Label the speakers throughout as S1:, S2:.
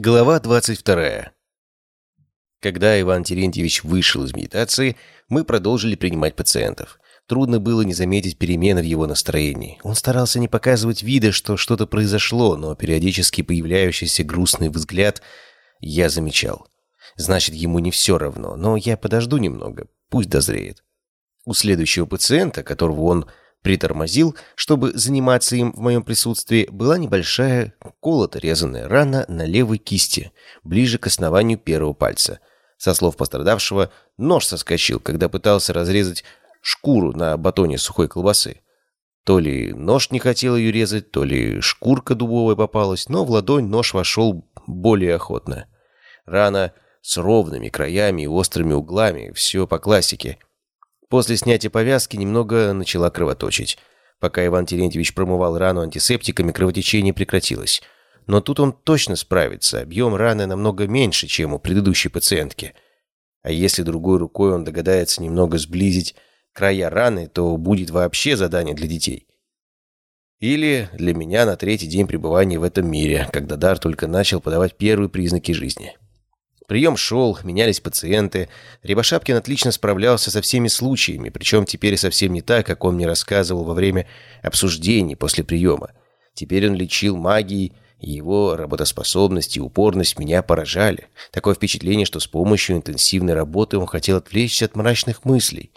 S1: Глава 22. Когда Иван Терентьевич вышел из медитации, мы продолжили принимать пациентов. Трудно было не заметить перемены в его настроении. Он старался не показывать вида, что что-то произошло, но периодически появляющийся грустный взгляд я замечал. Значит, ему не все равно, но я подожду немного, пусть дозреет. У следующего пациента, которого он притормозил, чтобы заниматься им в моем присутствии, была небольшая колото резаная рана на левой кисти, ближе к основанию первого пальца. Со слов пострадавшего, нож соскочил, когда пытался разрезать шкуру на батоне сухой колбасы. То ли нож не хотел ее резать, то ли шкурка дубовая попалась, но в ладонь нож вошел более охотно. Рана с ровными краями и острыми углами, все по классике – После снятия повязки немного начала кровоточить. Пока Иван Терентьевич промывал рану антисептиками, кровотечение прекратилось. Но тут он точно справится, объем раны намного меньше, чем у предыдущей пациентки. А если другой рукой он догадается немного сблизить края раны, то будет вообще задание для детей. Или для меня на третий день пребывания в этом мире, когда дар только начал подавать первые признаки жизни. Прием шел, менялись пациенты. Рябошапкин отлично справлялся со всеми случаями, причем теперь совсем не так, как он мне рассказывал во время обсуждений после приема. Теперь он лечил магией, и его работоспособность и упорность меня поражали. Такое впечатление, что с помощью интенсивной работы он хотел отвлечься от мрачных мыслей.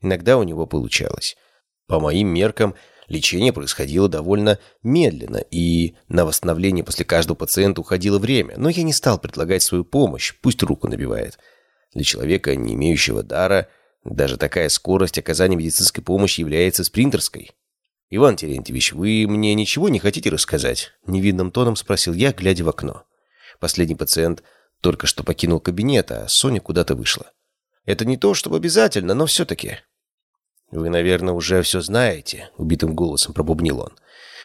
S1: Иногда у него получалось. По моим меркам, Лечение происходило довольно медленно, и на восстановление после каждого пациента уходило время, но я не стал предлагать свою помощь, пусть руку набивает. Для человека, не имеющего дара, даже такая скорость оказания медицинской помощи является спринтерской. «Иван Терентьевич, вы мне ничего не хотите рассказать?» Невинным тоном спросил я, глядя в окно. Последний пациент только что покинул кабинет, а Соня куда-то вышла. «Это не то, чтобы обязательно, но все-таки...» «Вы, наверное, уже все знаете», — убитым голосом пробубнил он.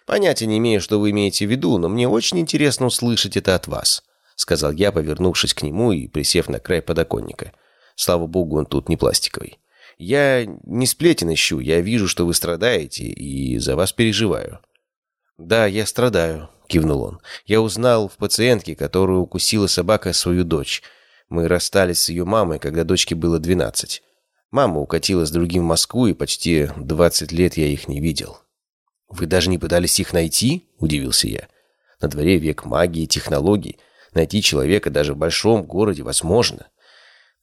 S1: «Понятия не имею, что вы имеете в виду, но мне очень интересно услышать это от вас», — сказал я, повернувшись к нему и присев на край подоконника. Слава богу, он тут не пластиковый. «Я не сплетен ищу, я вижу, что вы страдаете, и за вас переживаю». «Да, я страдаю», — кивнул он. «Я узнал в пациентке, которую укусила собака, свою дочь. Мы расстались с ее мамой, когда дочке было двенадцать. Мама укатила с другим в Москву, и почти 20 лет я их не видел. «Вы даже не пытались их найти?» – удивился я. «На дворе век магии, технологий. Найти человека даже в большом городе возможно».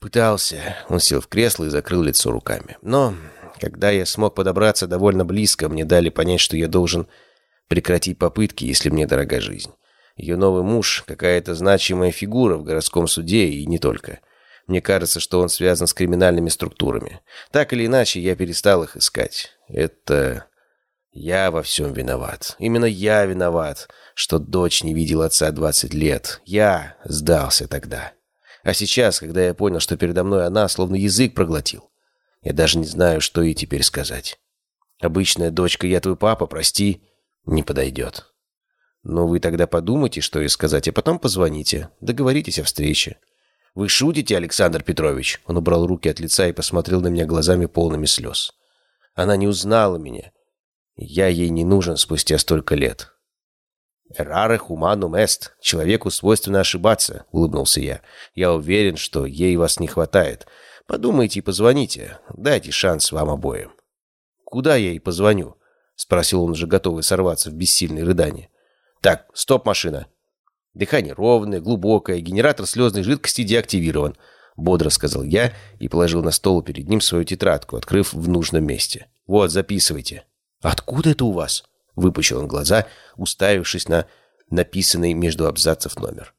S1: Пытался. Он сел в кресло и закрыл лицо руками. Но, когда я смог подобраться довольно близко, мне дали понять, что я должен прекратить попытки, если мне дорога жизнь. Ее новый муж – какая-то значимая фигура в городском суде и не только. Мне кажется, что он связан с криминальными структурами. Так или иначе, я перестал их искать. Это... Я во всем виноват. Именно я виноват, что дочь не видела отца 20 лет. Я сдался тогда. А сейчас, когда я понял, что передо мной она, словно язык проглотил, я даже не знаю, что ей теперь сказать. Обычная дочка «я твой папа, прости» не подойдет. Но вы тогда подумайте, что ей сказать, а потом позвоните. Договоритесь о встрече. «Вы шутите, Александр Петрович?» Он убрал руки от лица и посмотрел на меня глазами полными слез. «Она не узнала меня. Я ей не нужен спустя столько лет». «Раре хуманум эст. Человеку свойственно ошибаться», — улыбнулся я. «Я уверен, что ей вас не хватает. Подумайте и позвоните. Дайте шанс вам обоим». «Куда я ей позвоню?» — спросил он, уже готовый сорваться в бессильное рыдание. «Так, стоп, машина!» Дыхание ровное, глубокое, генератор слезной жидкости деактивирован. Бодро сказал я и положил на стол перед ним свою тетрадку, открыв в нужном месте. «Вот, записывайте». «Откуда это у вас?» Выпучил он глаза, уставившись на написанный между абзацев номер.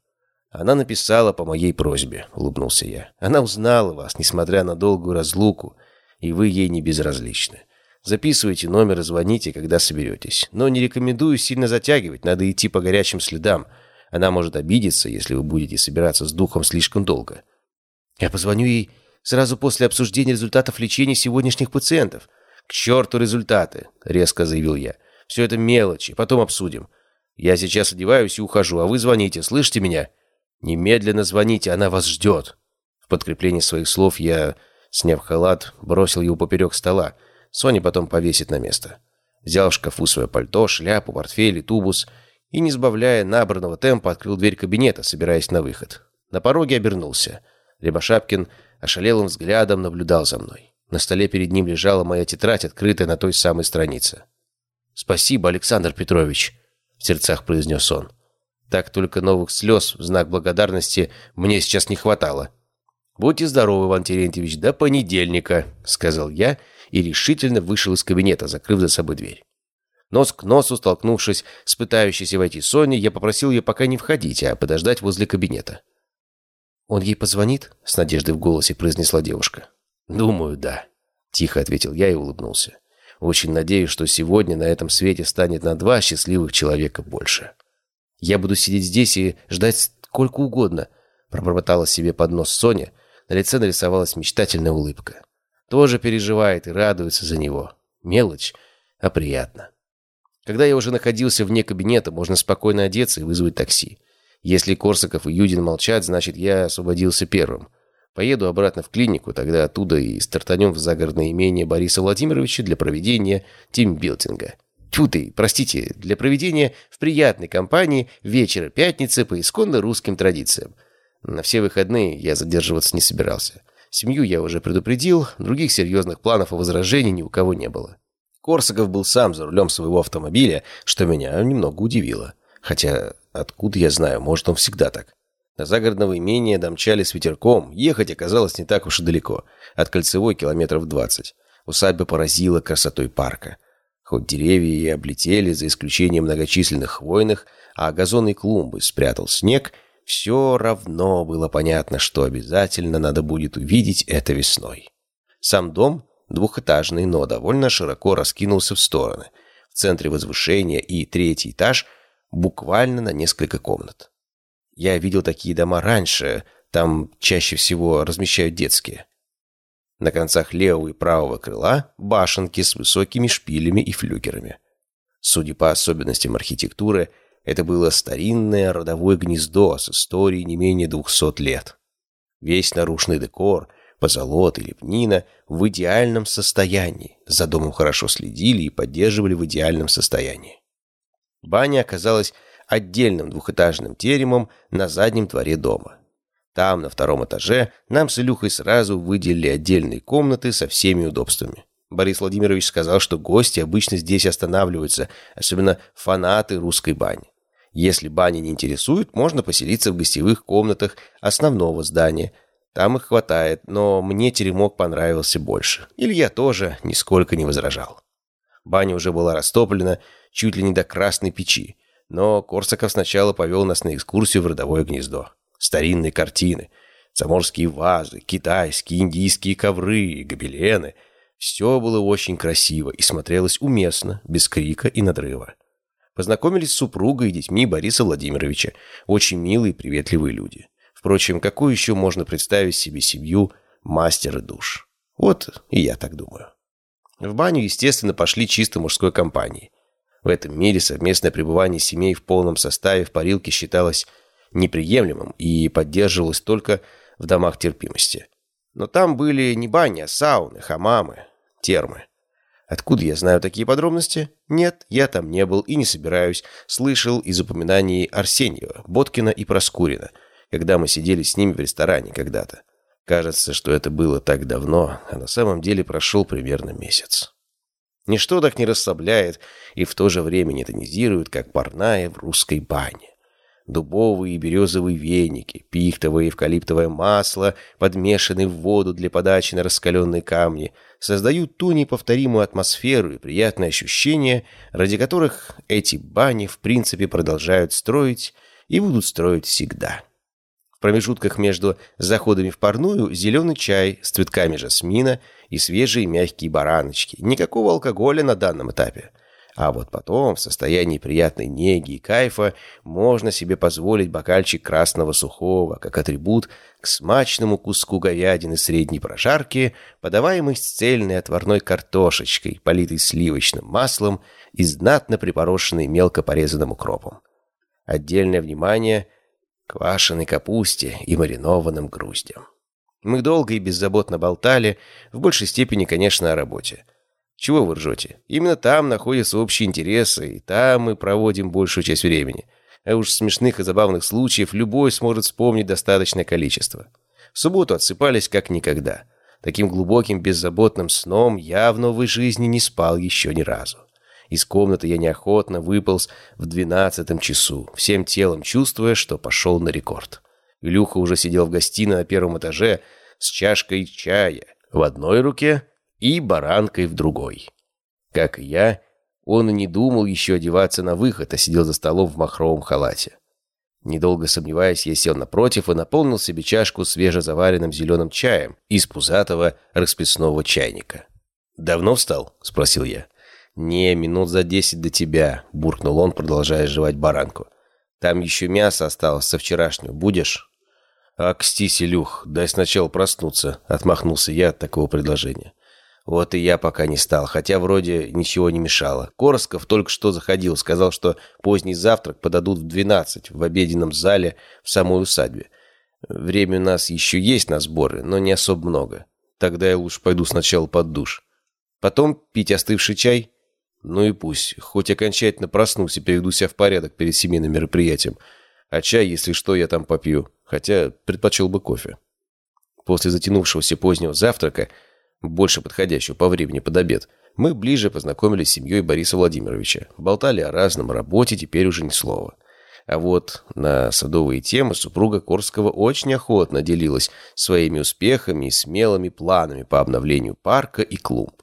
S1: «Она написала по моей просьбе», — улыбнулся я. «Она узнала вас, несмотря на долгую разлуку, и вы ей не безразличны. Записывайте номер и звоните, когда соберетесь. Но не рекомендую сильно затягивать, надо идти по горячим следам. Она может обидеться, если вы будете собираться с духом слишком долго. Я позвоню ей сразу после обсуждения результатов лечения сегодняшних пациентов. «К черту результаты!» — резко заявил я. «Все это мелочи, потом обсудим. Я сейчас одеваюсь и ухожу, а вы звоните, слышите меня? Немедленно звоните, она вас ждет». В подкреплении своих слов я, сняв халат, бросил его поперек стола. Соня потом повесит на место. Взял в шкафу свое пальто, шляпу, портфель и тубус — и, не сбавляя набранного темпа, открыл дверь кабинета, собираясь на выход. На пороге обернулся. Рябошапкин ошалелым взглядом наблюдал за мной. На столе перед ним лежала моя тетрадь, открытая на той самой странице. «Спасибо, Александр Петрович», — в сердцах произнес он. «Так только новых слез в знак благодарности мне сейчас не хватало». «Будьте здоровы, Иван Терентьевич, до понедельника», — сказал я и решительно вышел из кабинета, закрыв за собой дверь. Нос к носу, столкнувшись с пытающейся войти Соней, я попросил ее пока не входить, а подождать возле кабинета. «Он ей позвонит?» — с надеждой в голосе произнесла девушка. «Думаю, да», — тихо ответил я и улыбнулся. «Очень надеюсь, что сегодня на этом свете станет на два счастливых человека больше. Я буду сидеть здесь и ждать сколько угодно», — пробормотала себе под нос Соня. На лице нарисовалась мечтательная улыбка. Тоже переживает и радуется за него. Мелочь, а приятно. Когда я уже находился вне кабинета, можно спокойно одеться и вызвать такси. Если Корсаков и Юдин молчат, значит, я освободился первым. Поеду обратно в клинику, тогда оттуда и стартанем в загородное имение Бориса Владимировича для проведения тимбилдинга. Тьфу ты, простите, для проведения в приятной компании вечера пятницы по исконно русским традициям. На все выходные я задерживаться не собирался. Семью я уже предупредил, других серьезных планов и возражений ни у кого не было. Корсаков был сам за рулем своего автомобиля, что меня немного удивило. Хотя, откуда я знаю, может, он всегда так. До загородного имения домчали с ветерком, ехать оказалось не так уж и далеко. От кольцевой километров двадцать. Усадьба поразила красотой парка. Хоть деревья и облетели, за исключением многочисленных хвойных, а газонные клумбы спрятал снег, все равно было понятно, что обязательно надо будет увидеть это весной. Сам дом, двухэтажный, но довольно широко раскинулся в стороны. В центре возвышения и третий этаж – буквально на несколько комнат. Я видел такие дома раньше, там чаще всего размещают детские. На концах левого и правого крыла башенки с высокими шпилями и флюгерами. Судя по особенностям архитектуры, это было старинное родовое гнездо с историей не менее двухсот лет. Весь наружный декор, позолот и лепнина в идеальном состоянии. За домом хорошо следили и поддерживали в идеальном состоянии. Баня оказалась отдельным двухэтажным теремом на заднем дворе дома. Там, на втором этаже, нам с Илюхой сразу выделили отдельные комнаты со всеми удобствами. Борис Владимирович сказал, что гости обычно здесь останавливаются, особенно фанаты русской бани. Если баня не интересует, можно поселиться в гостевых комнатах основного здания. Там их хватает, но мне теремок понравился больше. Илья тоже нисколько не возражал. Баня уже была растоплена, чуть ли не до красной печи. Но Корсаков сначала повел нас на экскурсию в родовое гнездо. Старинные картины, заморские вазы, китайские, индийские ковры, гобелены. Все было очень красиво и смотрелось уместно, без крика и надрыва. Познакомились с супругой и детьми Бориса Владимировича. Очень милые и приветливые люди. Впрочем, какую еще можно представить себе семью мастера душ? Вот и я так думаю. В баню, естественно, пошли чисто мужской компанией. В этом мире совместное пребывание семей в полном составе в парилке считалось неприемлемым и поддерживалось только в домах терпимости. Но там были не бани, а сауны, хамамы, термы. Откуда я знаю такие подробности? Нет, я там не был и не собираюсь. Слышал из упоминаний Арсеньева, Боткина и Проскурина, когда мы сидели с ними в ресторане когда-то. Кажется, что это было так давно, а на самом деле прошел примерно месяц. Ничто так не расслабляет и в то же время не тонизирует, как парная в русской бане. Дубовые и березовые веники, пихтовое и эвкалиптовое масло, подмешанные в воду для подачи на раскаленные камни, создают ту неповторимую атмосферу и приятные ощущения, ради которых эти бани в принципе продолжают строить и будут строить всегда. Промежутках между заходами в парную зеленый чай с цветками жасмина и свежие мягкие бараночки. Никакого алкоголя на данном этапе. А вот потом, в состоянии приятной неги и кайфа, можно себе позволить бокальчик красного сухого, как атрибут к смачному куску говядины средней прожарки, подаваемой с цельной отварной картошечкой, политой сливочным маслом и знатно припорошенной мелко порезанным укропом. Отдельное внимание – квашеной капусте и маринованным груздям. Мы долго и беззаботно болтали, в большей степени, конечно, о работе. Чего вы ржете? Именно там находятся общие интересы, и там мы проводим большую часть времени. А уж смешных и забавных случаев любой сможет вспомнить достаточное количество. В субботу отсыпались как никогда. Таким глубоким, беззаботным сном я в новой жизни не спал еще ни разу. Из комнаты я неохотно выполз в двенадцатом часу, всем телом чувствуя, что пошел на рекорд. Илюха уже сидел в гостиной на первом этаже с чашкой чая в одной руке и баранкой в другой. Как и я, он и не думал еще одеваться на выход, а сидел за столом в махровом халате. Недолго сомневаясь, я сел напротив и наполнил себе чашку свежезаваренным зеленым чаем из пузатого расписного чайника. «Давно встал?» — спросил я. «Не, минут за десять до тебя», — буркнул он, продолжая жевать баранку. «Там еще мясо осталось со вчерашнего. Будешь?» «Акстись, Илюх, дай сначала проснуться», — отмахнулся я от такого предложения. Вот и я пока не стал, хотя вроде ничего не мешало. Коросков только что заходил, сказал, что поздний завтрак подадут в 12 в обеденном зале в самой усадьбе. Время у нас еще есть на сборы, но не особо много. Тогда я лучше пойду сначала под душ. Потом пить остывший чай. Ну и пусть, хоть окончательно проснусь и приведу себя в порядок перед семейным мероприятием. А чай, если что, я там попью, хотя предпочел бы кофе. После затянувшегося позднего завтрака больше подходящего по времени под обед, мы ближе познакомились с семьей Бориса Владимировича. Болтали о разном, работе теперь уже ни слова. А вот на садовые темы супруга Корского очень охотно делилась своими успехами и смелыми планами по обновлению парка и клумб.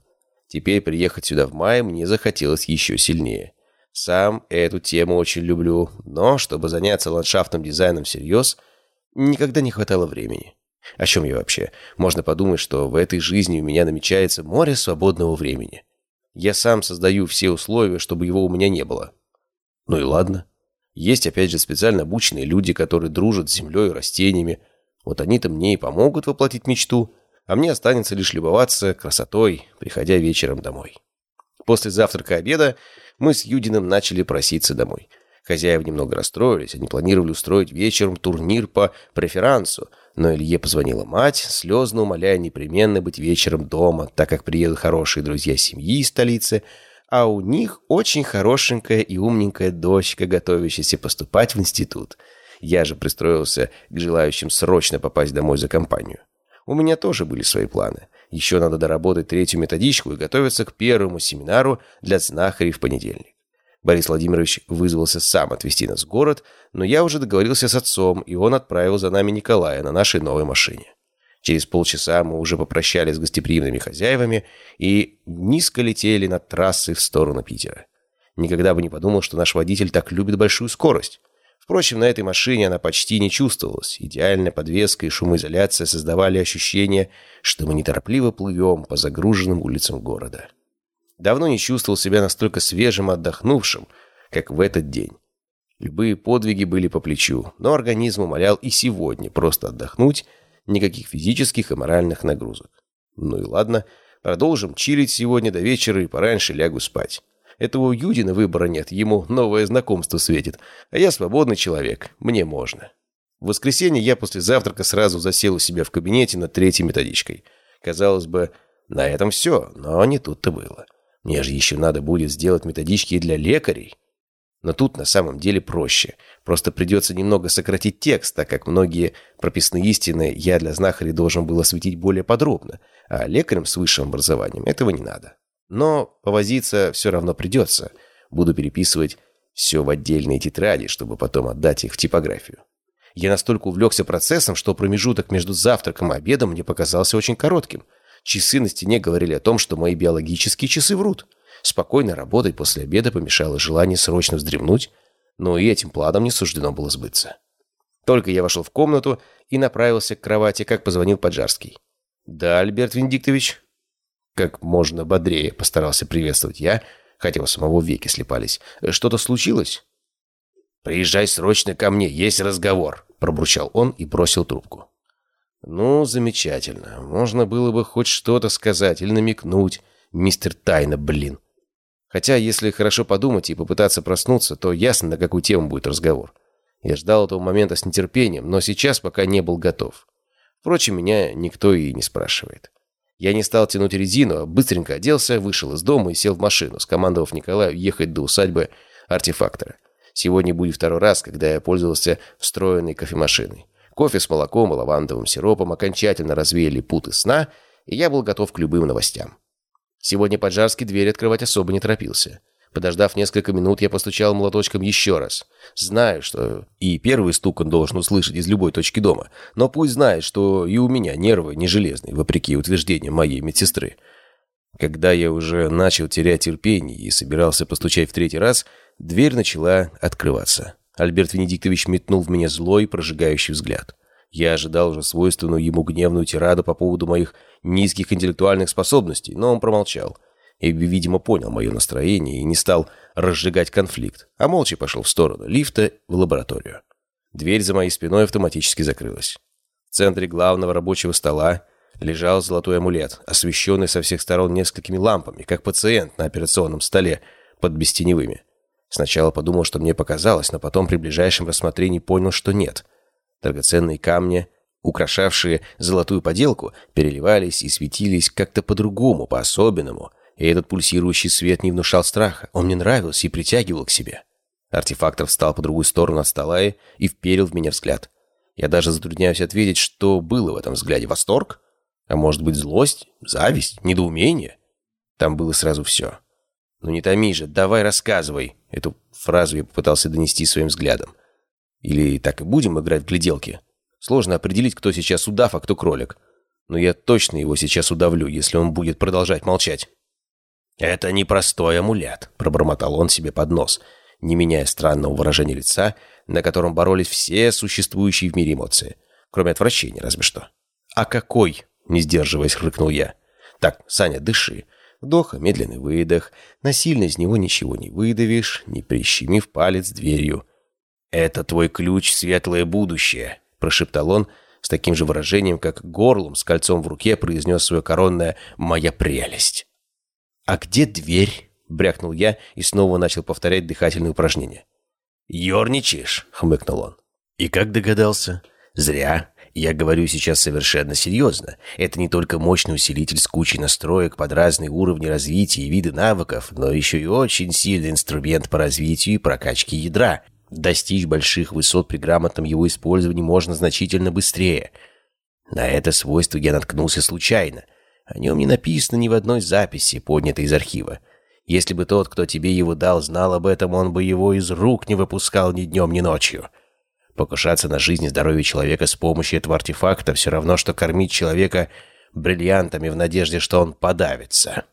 S1: Теперь приехать сюда в мае мне захотелось еще сильнее. Сам эту тему очень люблю, но чтобы заняться ландшафтным дизайном всерьез, никогда не хватало времени. О чем я вообще? Можно подумать, что в этой жизни у меня намечается море свободного времени. Я сам создаю все условия, чтобы его у меня не было. Ну и ладно. Есть, опять же, специально обученные люди, которые дружат с землей и растениями. Вот они-то мне и помогут воплотить мечту, а мне останется лишь любоваться красотой, приходя вечером домой. После завтрака-обеда мы с Юдиным начали проситься домой. Хозяева немного расстроились, они планировали устроить вечером турнир по преферансу, но Илье позвонила мать, слезно умоляя непременно быть вечером дома, так как приедут хорошие друзья семьи из столицы, а у них очень хорошенькая и умненькая дочка, готовящаяся поступать в институт. Я же пристроился к желающим срочно попасть домой за компанию. У меня тоже были свои планы. Еще надо доработать третью методичку и готовиться к первому семинару для знахарей в понедельник. Борис Владимирович вызвался сам отвезти нас в город, но я уже договорился с отцом, и он отправил за нами Николая на нашей новой машине. Через полчаса мы уже попрощались с гостеприимными хозяевами и низко летели над трассой в сторону Питера. Никогда бы не подумал, что наш водитель так любит большую скорость. Впрочем, на этой машине она почти не чувствовалась. Идеальная подвеска и шумоизоляция создавали ощущение, что мы неторопливо плывем по загруженным улицам города. Давно не чувствовал себя настолько свежим и отдохнувшим, как в этот день. Любые подвиги были по плечу, но организм умолял и сегодня просто отдохнуть, никаких физических и моральных нагрузок. Ну и ладно, продолжим чилить сегодня до вечера и пораньше лягу спать. Этого у Юдина выбора нет, ему новое знакомство светит, а я свободный человек, мне можно. В воскресенье я после завтрака сразу засел у себя в кабинете над третьей методичкой. Казалось бы, на этом все, но не тут-то было. Мне же еще надо будет сделать методички и для лекарей. Но тут на самом деле проще. Просто придется немного сократить текст, так как многие прописные истины я для знахарей должен был осветить более подробно, а лекарям с высшим образованием этого не надо. Но повозиться все равно придется. Буду переписывать все в отдельные тетради, чтобы потом отдать их в типографию. Я настолько увлекся процессом, что промежуток между завтраком и обедом мне показался очень коротким – Часы на стене говорили о том, что мои биологические часы врут. Спокойно работать после обеда помешало желание срочно вздремнуть, но и этим планом не суждено было сбыться. Только я вошел в комнату и направился к кровати, как позвонил Поджарский. «Да, Альберт Венедиктович?» Как можно бодрее постарался приветствовать я, хотя у самого веки слепались. «Что-то случилось?» «Приезжай срочно ко мне, есть разговор», — пробурчал он и бросил трубку. «Ну, замечательно. Можно было бы хоть что-то сказать или намекнуть. Мистер Тайна, блин». Хотя, если хорошо подумать и попытаться проснуться, то ясно, на какую тему будет разговор. Я ждал этого момента с нетерпением, но сейчас пока не был готов. Впрочем, меня никто и не спрашивает. Я не стал тянуть резину, а быстренько оделся, вышел из дома и сел в машину, скомандовав Николаю ехать до усадьбы артефактора. Сегодня будет второй раз, когда я пользовался встроенной кофемашиной. Кофе с молоком и лавандовым сиропом окончательно развеяли путы сна, и я был готов к любым новостям. Сегодня Поджарский дверь открывать особо не торопился. Подождав несколько минут, я постучал молоточком еще раз. Знаю, что и первый стук он должен услышать из любой точки дома, но пусть знает, что и у меня нервы не железные, вопреки утверждениям моей медсестры. Когда я уже начал терять терпение и собирался постучать в третий раз, дверь начала открываться. Альберт Венедиктович метнул в меня злой, прожигающий взгляд. Я ожидал уже свойственную ему гневную тираду по поводу моих низких интеллектуальных способностей, но он промолчал. И, видимо, понял мое настроение и не стал разжигать конфликт, а молча пошел в сторону лифта в лабораторию. Дверь за моей спиной автоматически закрылась. В центре главного рабочего стола лежал золотой амулет, освещенный со всех сторон несколькими лампами, как пациент на операционном столе под бестеневыми. Сначала подумал, что мне показалось, но потом при ближайшем рассмотрении понял, что нет. Драгоценные камни, украшавшие золотую поделку, переливались и светились как-то по-другому, по-особенному, и этот пульсирующий свет не внушал страха, он мне нравился и притягивал к себе. Артефактор встал по другую сторону от стола и вперил в меня взгляд. Я даже затрудняюсь ответить, что было в этом взгляде. Восторг? А может быть злость, зависть, недоумение? Там было сразу все. «Ну не томи же, давай рассказывай!» Эту фразу я попытался донести своим взглядом. Или так и будем играть в гляделки? Сложно определить, кто сейчас удав, а кто кролик. Но я точно его сейчас удавлю, если он будет продолжать молчать. «Это непростой амулет», — пробормотал он себе под нос, не меняя странного выражения лица, на котором боролись все существующие в мире эмоции, кроме отвращения разве что. «А какой?» — не сдерживаясь, хрыкнул я. «Так, Саня, дыши. Вдох, медленный выдох. Насильно из него ничего не выдавишь, не прищемив палец дверью. «Это твой ключ светлое будущее», — прошептал он с таким же выражением, как горлом с кольцом в руке произнес свое коронное «моя прелесть». «А где дверь?» — брякнул я и снова начал повторять дыхательные упражнения. «Ёрничаешь?» — хмыкнул он. «И как догадался?» «Зря. Я говорю сейчас совершенно серьезно. Это не только мощный усилитель с кучей настроек под разные уровни развития и виды навыков, но еще и очень сильный инструмент по развитию и прокачке ядра. Достичь больших высот при грамотном его использовании можно значительно быстрее. На это свойство я наткнулся случайно. О нем не написано ни в одной записи, поднятой из архива. Если бы тот, кто тебе его дал, знал об этом, он бы его из рук не выпускал ни днем, ни ночью. Покушаться на жизнь и здоровье человека с помощью этого артефакта все равно, что кормить человека бриллиантами в надежде, что он подавится.